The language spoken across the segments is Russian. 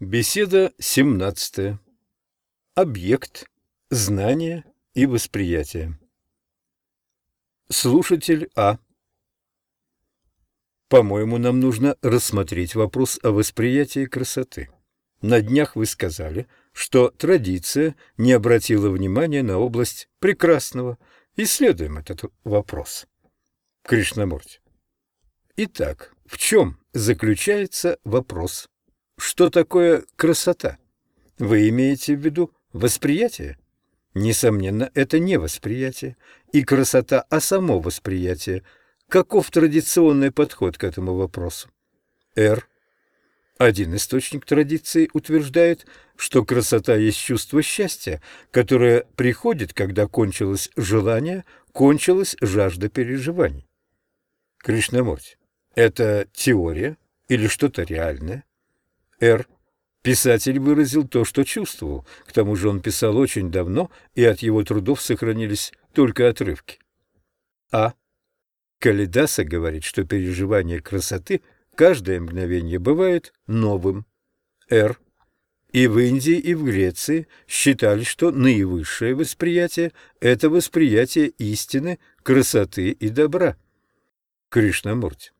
Беседа 17. Объект, знание и восприятие. Слушатель А. По-моему, нам нужно рассмотреть вопрос о восприятии красоты. На днях вы сказали, что традиция не обратила внимания на область прекрасного. Исследуем этот вопрос. Кришнамурти. Итак, в чем заключается вопрос? Что такое красота? Вы имеете в виду восприятие? Несомненно, это не восприятие и красота, а само восприятие. Каков традиционный подход к этому вопросу? Р. Один источник традиции утверждает, что красота есть чувство счастья, которое приходит, когда кончилось желание, кончилась жажда переживаний. Кришнамурти. Это теория или что-то реальное? Р. Писатель выразил то, что чувствовал. К тому же он писал очень давно, и от его трудов сохранились только отрывки. А. Калидаса говорит, что переживание красоты каждое мгновение бывает новым. Р. И в Индии, и в Греции считали, что наивысшее восприятие – это восприятие истины, красоты и добра. Кришнамурти.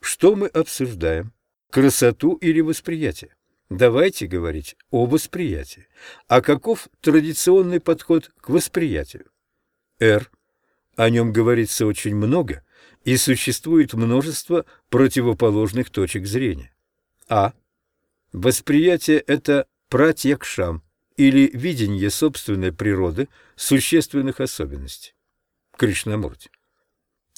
Что мы обсуждаем? Красоту или восприятие. Давайте говорить о восприятии. А каков традиционный подход к восприятию? Р. О нем говорится очень много, и существует множество противоположных точек зрения. А. Восприятие – это пратьякшам, или видение собственной природы существенных особенностей. Кришнамурти.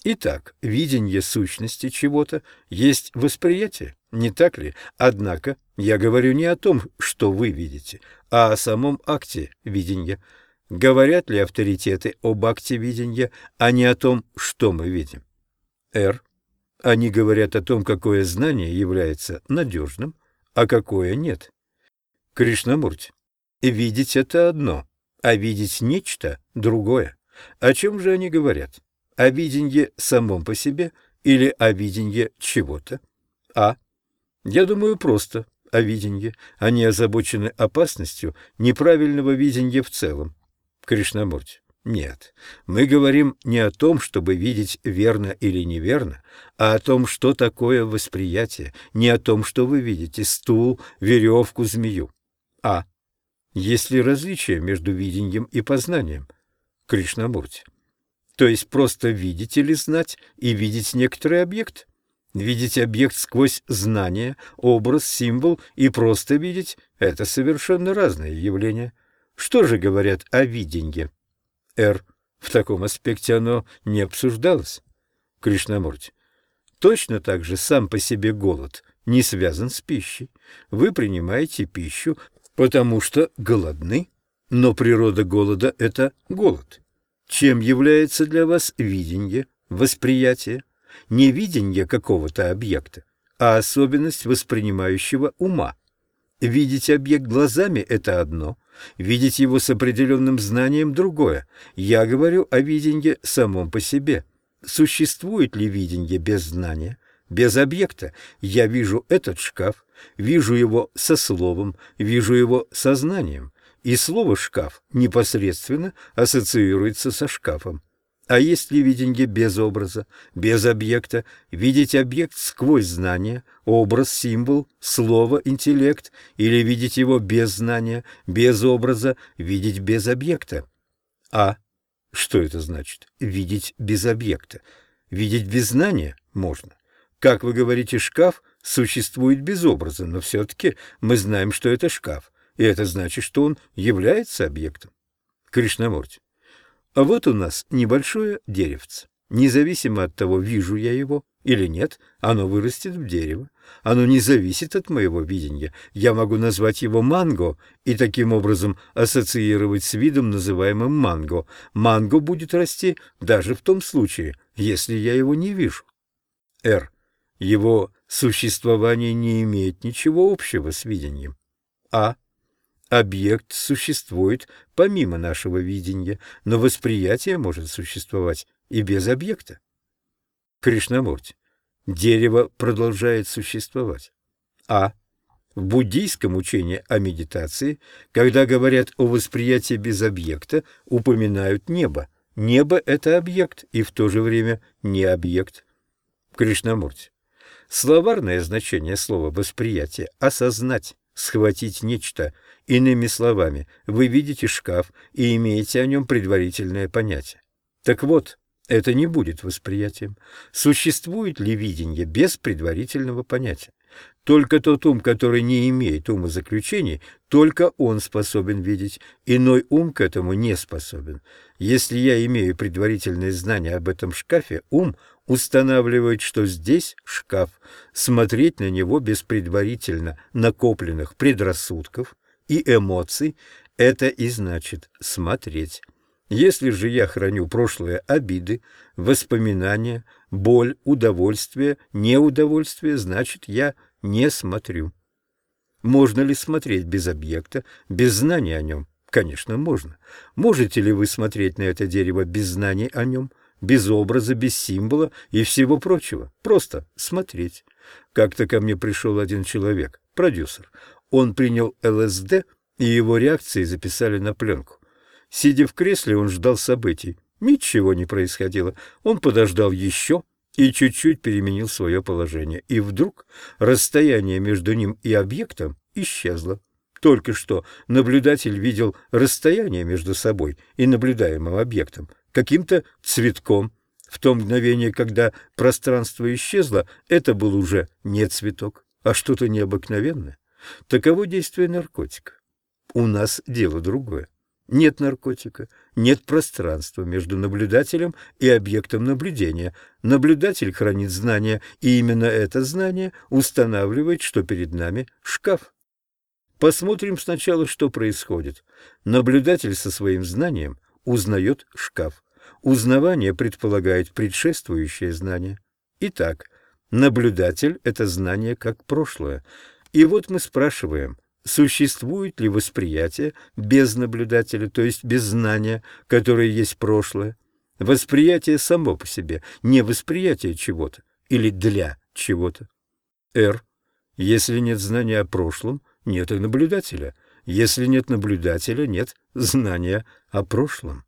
Итак, видение сущности чего-то есть восприятие, не так ли? Однако я говорю не о том, что вы видите, а о самом акте видения. Говорят ли авторитеты об акте видения, а не о том, что мы видим? Р. Они говорят о том, какое знание является надежным, а какое нет. Кришнамурти. Видеть — это одно, а видеть нечто — другое. О чем же они говорят? о виденье самом по себе или о виденье чего-то? А. Я думаю, просто о виденье. Они озабочены опасностью неправильного видения в целом. Кришнамурти. Нет, мы говорим не о том, чтобы видеть верно или неверно, а о том, что такое восприятие, не о том, что вы видите стул, веревку, змею. А. Есть ли различие между видением и познанием? Кришнамурти то есть просто видеть или знать и видеть некоторый объект. Видеть объект сквозь знание, образ, символ и просто видеть – это совершенно разные явления. Что же говорят о виденье? Р. В таком аспекте оно не обсуждалось. Кришнамурти. Точно так же сам по себе голод не связан с пищей. Вы принимаете пищу, потому что голодны, но природа голода – это голод. Чем является для вас видение, восприятие? Не видение какого-то объекта, а особенность воспринимающего ума. Видеть объект глазами – это одно, видеть его с определенным знанием – другое. Я говорю о видении самом по себе. Существует ли видение без знания, без объекта? Я вижу этот шкаф, вижу его со словом, вижу его сознанием и слово «шкаф» непосредственно ассоциируется со шкафом. А есть ли видение без образа, без объекта, видеть объект сквозь знание, образ, символ, слово, интеллект, или видеть его без знания, без образа, видеть без объекта? А. Что это значит? Видеть без объекта. Видеть без знания можно. Как вы говорите, шкаф существует без образа, но все-таки мы знаем, что это шкаф и это значит, что он является объектом. Кришнамурти. А вот у нас небольшое деревце. Независимо от того, вижу я его или нет, оно вырастет в дерево. Оно не зависит от моего видения. Я могу назвать его манго и таким образом ассоциировать с видом, называемым манго. Манго будет расти даже в том случае, если я его не вижу. Р. Его существование не имеет ничего общего с видением. А. Объект существует помимо нашего видения, но восприятие может существовать и без объекта. Кришнамурти. Дерево продолжает существовать. А. В буддийском учении о медитации, когда говорят о восприятии без объекта, упоминают небо. Небо – это объект и в то же время не объект. Кришнамурти. Словарное значение слова «восприятие» – осознать, схватить нечто. Иными словами, вы видите шкаф и имеете о нем предварительное понятие. Так вот, это не будет восприятием. Существует ли видение без предварительного понятия? Только тот ум, который не имеет умозаключений, только он способен видеть, иной ум к этому не способен. Если я имею предварительные знания об этом шкафе, ум устанавливает, что здесь шкаф. Смотреть на него без предварительно накопленных предрассудков и эмоций – это и значит смотреть. Если же я храню прошлые обиды, воспоминания, боль, удовольствие, неудовольствие, значит, я не смотрю. Можно ли смотреть без объекта, без знания о нем? Конечно, можно. Можете ли вы смотреть на это дерево без знаний о нем, без образа, без символа и всего прочего? Просто смотреть. Как-то ко мне пришел один человек, продюсер. Он принял ЛСД, и его реакции записали на пленку. Сидя в кресле, он ждал событий. Ничего не происходило. Он подождал еще и чуть-чуть переменил свое положение. И вдруг расстояние между ним и объектом исчезло. Только что наблюдатель видел расстояние между собой и наблюдаемым объектом каким-то цветком. В то мгновение, когда пространство исчезло, это был уже не цветок, а что-то необыкновенное. Таково действие наркотика. У нас дело другое. Нет наркотика, нет пространства между наблюдателем и объектом наблюдения. Наблюдатель хранит знание, и именно это знание устанавливает, что перед нами шкаф. Посмотрим сначала, что происходит. Наблюдатель со своим знанием узнает шкаф. Узнавание предполагает предшествующее знание. Итак, наблюдатель – это знание как прошлое. И вот мы спрашиваем, Существует ли восприятие без наблюдателя, то есть без знания, которое есть прошлое? Восприятие само по себе, не восприятие чего-то или для чего-то. Р. Если нет знания о прошлом, нет и наблюдателя. Если нет наблюдателя, нет знания о прошлом.